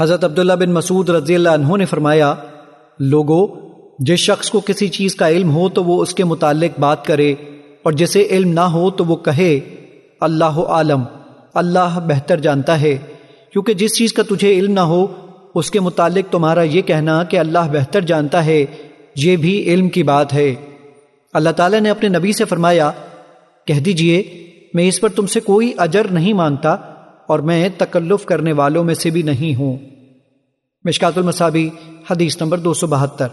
حضرت عبداللہ بن مسعود رضی اللہ عنہ نے فرمایا، لوگو، جس شخص کو کسی چیز کا علم ہو تو وہ اس کے متعلق بات کرے، اور جسے علم نہ ہو تو وہ کہے، اللہ عالم، اللہ بہتر جانتا ہے، کیونکہ جس چیز کا تجھے علم نہ ہو، اس کے متعلق تمہارا یہ کہنا کہ اللہ بہتر جانتا ہے، یہ بھی علم کی بات ہے۔ اللہ تعالیٰ نے اپنے نبی سے فرمایا، کہہ دیجیے، میں اس پر تم سے کوئی اجر نہیں مانتا اور میں تکلف کرنے والوں میں سے بھی نہیں ہوں۔ مشکات المصابی حدیث نمبر دو سو بہتر۔